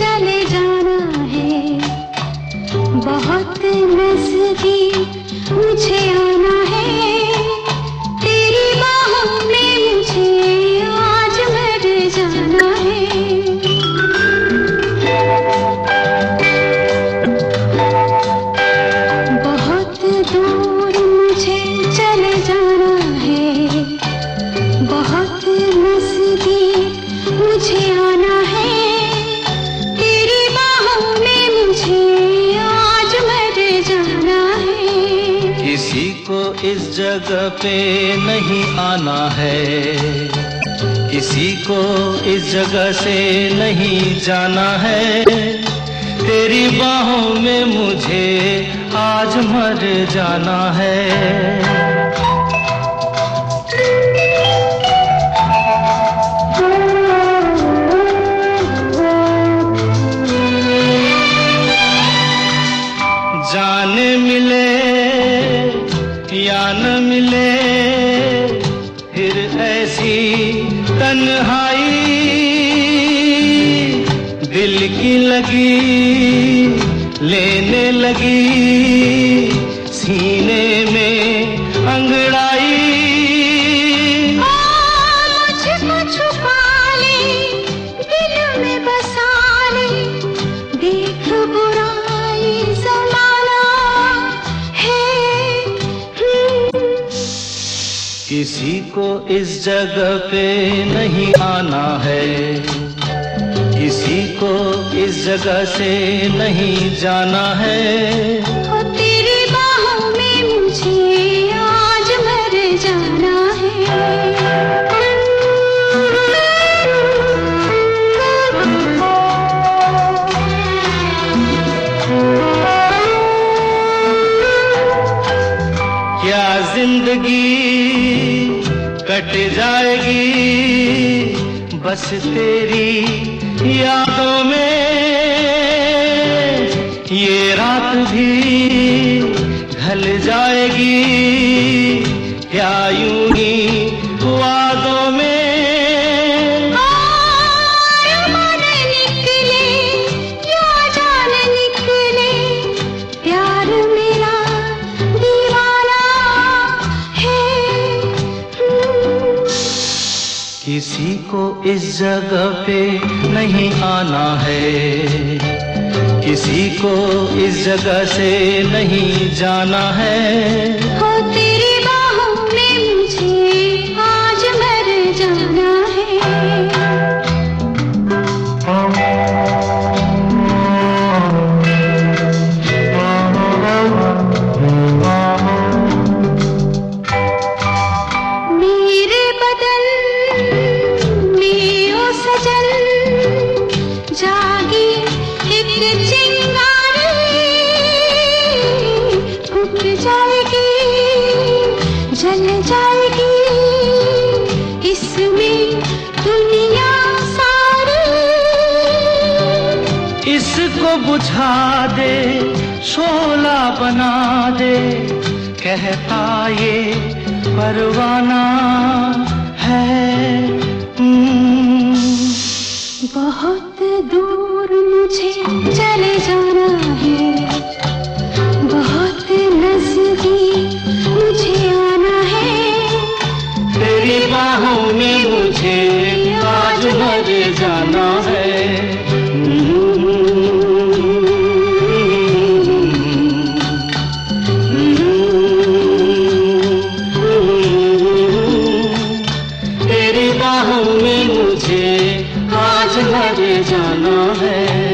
चले जाना है। बहुत नज़दीक मुझे आना है। तेरी बाहों में मुझे आज मर जाना है। बहुत दूर मुझे चले जाना है। बहुत नज़दीक मुझे आना किसी को इस जगह पे नहीं आना है। किसी को इस जगह से नहीं जाना है। तेरी बाहों में मुझे आज मर जाना है। ऐसी तन्हाई दिल की लगी लेने लगी सीने में अंगड़ाई किसी को इस जगह पे नहीं आना है। किसी को इस जगह से नहीं जाना है। ओ तेरी बाहों में मुझे आज मर जाना क्या ज़िंदगी कट जाएगी। बस तेरी यादों में ये रात भी ढल जाएगी। क्या यूँ किसी को इस जगह पे नहीं आना है। किसी को इस जगह से नहीं जाना है। हो जल जाएगी। इसमें दुनिया सारी। इसको बुझा दे शोला बना दे। कहता ये परवाना है। हम्म। बहुत दूर में मुझे आज मर जाना है। तेरी बाहों में मुझे आज मर जाना है।